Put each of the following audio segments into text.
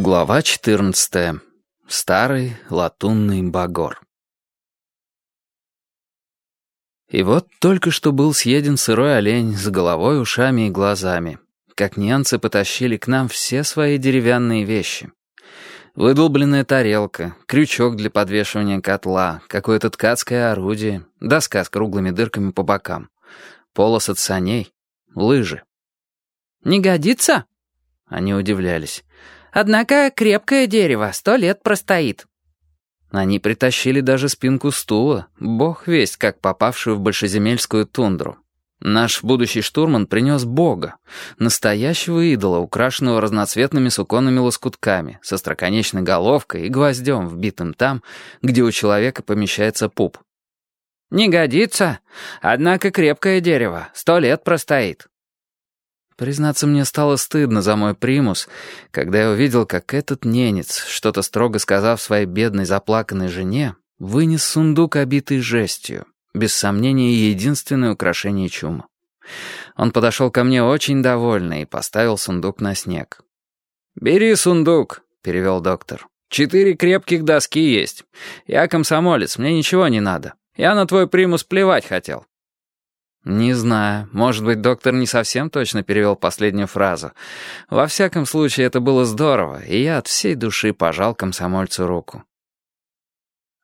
Глава 14. Старый латунный багор. И вот только что был съеден сырой олень с головой, ушами и глазами, как немцы потащили к нам все свои деревянные вещи. Выдолбленная тарелка, крючок для подвешивания котла, какое-то ткацкое орудие, доска с круглыми дырками по бокам, полос от саней, лыжи. «Не годится?» Они удивлялись. Однако крепкое дерево сто лет простоит». Они притащили даже спинку стула, бог весть, как попавшую в большеземельскую тундру. Наш будущий штурман принес бога, настоящего идола, украшенного разноцветными суконными лоскутками, со строконечной головкой и гвоздем, вбитым там, где у человека помещается пуп. «Не годится. Однако крепкое дерево сто лет простоит». Признаться, мне стало стыдно за мой примус, когда я увидел, как этот ненец, что-то строго сказав своей бедной заплаканной жене, вынес сундук, обитый жестью, без сомнения, единственное украшение чума. Он подошел ко мне очень довольный и поставил сундук на снег. «Бери сундук», — перевел доктор. «Четыре крепких доски есть. Я комсомолец, мне ничего не надо. Я на твой примус плевать хотел. «Не знаю. Может быть, доктор не совсем точно перевел последнюю фразу. Во всяком случае, это было здорово, и я от всей души пожал комсомольцу руку».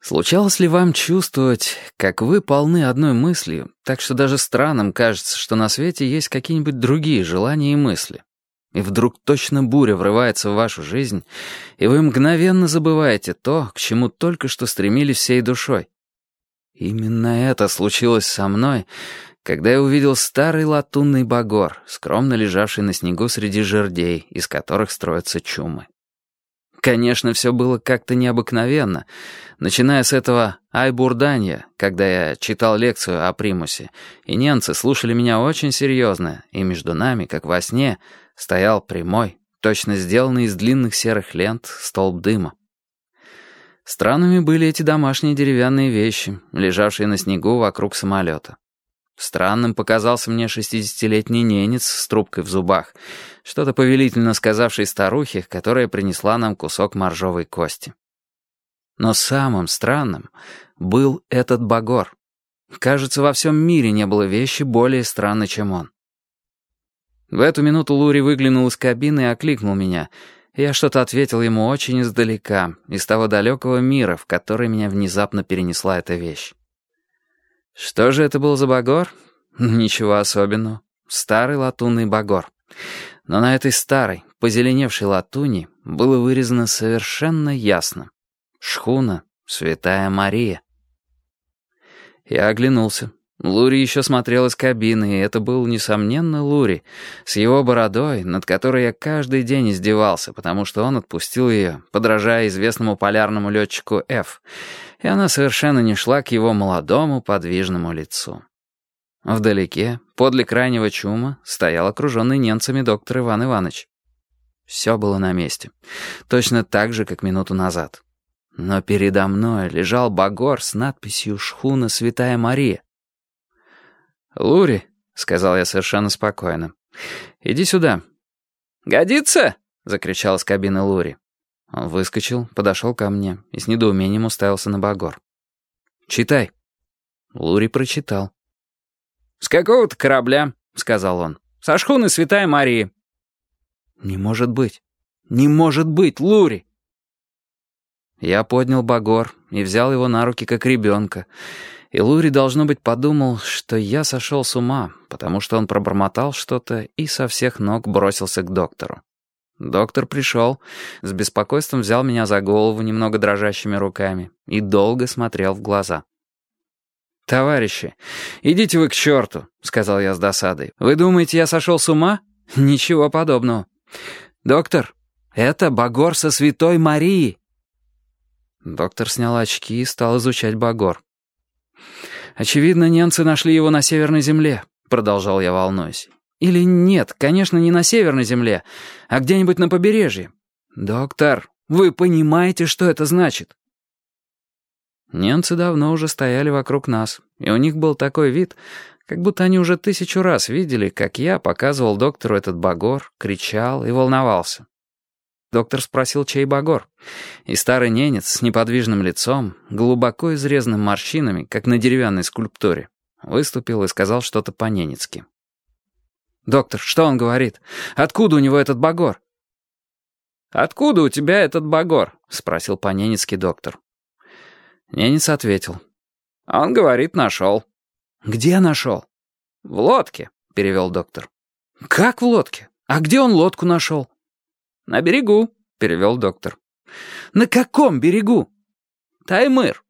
Случалось ли вам чувствовать, как вы полны одной мыслью, так что даже странным кажется, что на свете есть какие-нибудь другие желания и мысли? И вдруг точно буря врывается в вашу жизнь, и вы мгновенно забываете то, к чему только что стремились всей душой. Именно это случилось со мной, когда я увидел старый латунный багор, скромно лежавший на снегу среди жердей, из которых строятся чумы. Конечно, все было как-то необыкновенно, начиная с этого айбурданья, когда я читал лекцию о примусе, и немцы слушали меня очень серьезно, и между нами, как во сне, стоял прямой, точно сделанный из длинных серых лент, столб дыма. Странными были эти домашние деревянные вещи, лежавшие на снегу вокруг самолета. Странным показался мне шестидесятилетний ненец с трубкой в зубах, что-то повелительно сказавший старухе, которая принесла нам кусок моржовой кости. Но самым странным был этот багор. Кажется, во всем мире не было вещи более странной, чем он. В эту минуту Лури выглянул из кабины и окликнул меня. Я что-то ответил ему очень издалека, из того далекого мира, в который меня внезапно перенесла эта вещь. Что же это был за багор? Ничего особенного. Старый латунный багор. Но на этой старой, позеленевшей латуни было вырезано совершенно ясно. Шхуна «Святая Мария». Я оглянулся. Лури еще смотрел из кабины, и это был, несомненно, Лури, с его бородой, над которой я каждый день издевался, потому что он отпустил ее, подражая известному полярному летчику Ф, и она совершенно не шла к его молодому подвижному лицу. Вдалеке, подле крайнего чума, стоял окруженный немцами доктор Иван Иванович. Все было на месте, точно так же, как минуту назад. Но передо мной лежал багор с надписью «Шхуна Святая Мария». «Лури», — сказал я совершенно спокойно, — «иди сюда». «Годится?» — закричал из кабины Лури. Он выскочил, подошел ко мне и с недоумением уставился на Багор. «Читай». Лури прочитал. «С какого-то корабля», — сказал он. «Со шхуны Святая Марии». «Не может быть! Не может быть, Лури!» Я поднял Багор и взял его на руки как ребенка. И Лури, должно быть, подумал, что я сошел с ума, потому что он пробормотал что-то и со всех ног бросился к доктору. Доктор пришел, с беспокойством взял меня за голову немного дрожащими руками и долго смотрел в глаза. «Товарищи, идите вы к черту», — сказал я с досадой. «Вы думаете, я сошел с ума? Ничего подобного. Доктор, это Багор со Святой Марии». Доктор снял очки и стал изучать Багор. «Очевидно, немцы нашли его на Северной земле», — продолжал я, волнуюсь. Или нет, конечно, не на Северной Земле, а где-нибудь на побережье. Доктор, вы понимаете, что это значит? Немцы давно уже стояли вокруг нас, и у них был такой вид, как будто они уже тысячу раз видели, как я показывал доктору этот багор, кричал и волновался. Доктор спросил, чей багор. И старый ненец с неподвижным лицом, глубоко изрезанным морщинами, как на деревянной скульптуре, выступил и сказал что-то по-ненецки. «Доктор, что он говорит? Откуда у него этот багор?» «Откуда у тебя этот багор?» — спросил по-ненецки доктор. Ненец ответил. «Он говорит, нашел». «Где нашел?» «В лодке», — перевел доктор. «Как в лодке? А где он лодку нашел?» «На берегу», — перевел доктор. «На каком берегу?» «Таймыр».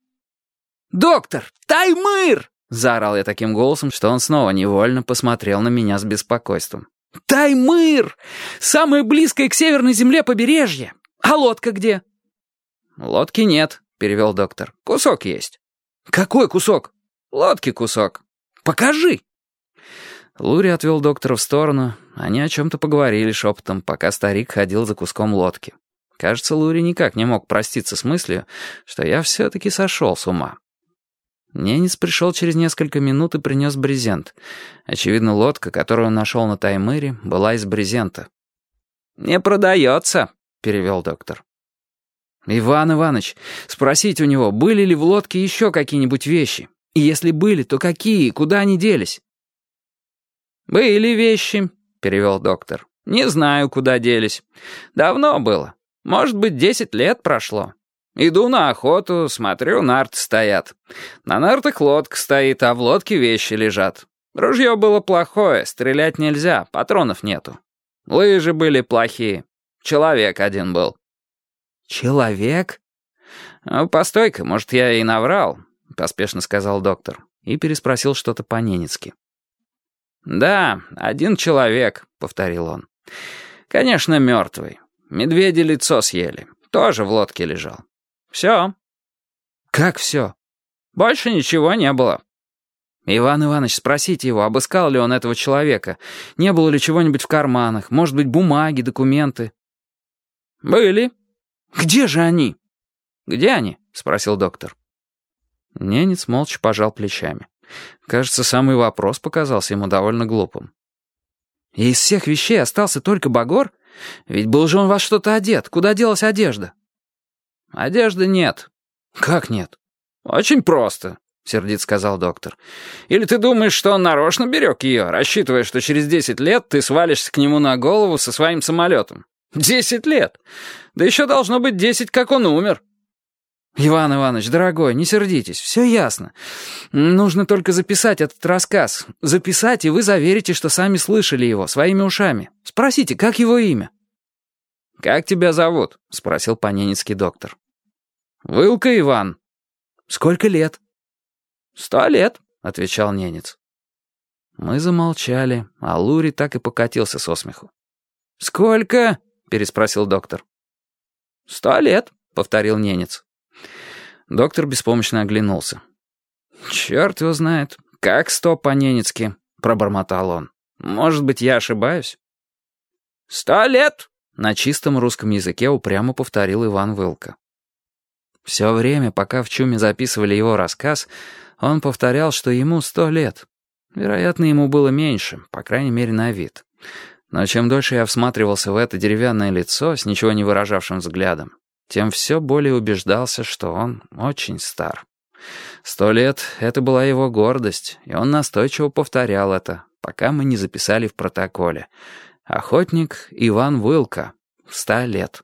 «Доктор, Таймыр!» — заорал я таким голосом, что он снова невольно посмотрел на меня с беспокойством. «Таймыр! Самое близкое к северной земле побережье! А лодка где?» «Лодки нет», — перевел доктор. «Кусок есть». «Какой кусок?» «Лодки кусок». «Покажи!» Лури отвел доктора в сторону. Они о чем-то поговорили шепотом, пока старик ходил за куском лодки. Кажется, Лури никак не мог проститься с мыслью, что я все-таки сошел с ума. Ненец пришел через несколько минут и принес брезент. Очевидно, лодка, которую он нашел на Таймыре, была из брезента. «Не продается», — перевел доктор. «Иван Иванович, спросите у него, были ли в лодке еще какие-нибудь вещи? И если были, то какие, куда они делись?» «Были вещи», — перевел доктор. «Не знаю, куда делись. Давно было. Может быть, десять лет прошло. Иду на охоту, смотрю, нарты стоят. На нартах лодка стоит, а в лодке вещи лежат. Ружье было плохое, стрелять нельзя, патронов нету. Лыжи были плохие. Человек один был». «Человек?» «Ну, постой-ка, может, я и наврал», — поспешно сказал доктор. И переспросил что-то по-ненецки. «Да, один человек», — повторил он. «Конечно, мертвый. Медведи лицо съели. Тоже в лодке лежал. Все». «Как все?» «Больше ничего не было». «Иван Иванович, спросите его, обыскал ли он этого человека. Не было ли чего-нибудь в карманах? Может быть, бумаги, документы?» «Были». «Где же они?» «Где они?» — спросил доктор. Ненец молча пожал плечами. Кажется, самый вопрос показался ему довольно глупым. «И из всех вещей остался только Багор? Ведь был же он во что-то одет. Куда делась одежда?» «Одежды нет». «Как нет?» «Очень просто», — сердит сказал доктор. «Или ты думаешь, что он нарочно берег ее, рассчитывая, что через десять лет ты свалишься к нему на голову со своим самолетом? Десять лет! Да еще должно быть десять, как он умер». «Иван Иванович, дорогой, не сердитесь, все ясно. Нужно только записать этот рассказ. Записать, и вы заверите, что сами слышали его, своими ушами. Спросите, как его имя?» «Как тебя зовут?» — спросил по-ненецки доктор. «Вылка Иван». «Сколько лет?» «Сто лет», — отвечал ненец. Мы замолчали, а Лури так и покатился со смеху. «Сколько?» — переспросил доктор. «Сто лет», — повторил ненец. Доктор беспомощно оглянулся. «Черт его знает, как сто по-ненецки», — пробормотал он. «Может быть, я ошибаюсь?» «Сто лет!» — на чистом русском языке упрямо повторил Иван Вылка. Все время, пока в чуме записывали его рассказ, он повторял, что ему сто лет. Вероятно, ему было меньше, по крайней мере, на вид. Но чем дольше я всматривался в это деревянное лицо с ничего не выражавшим взглядом, тем все более убеждался, что он очень стар. Сто лет — это была его гордость, и он настойчиво повторял это, пока мы не записали в протоколе. Охотник Иван Вылка. Ста лет.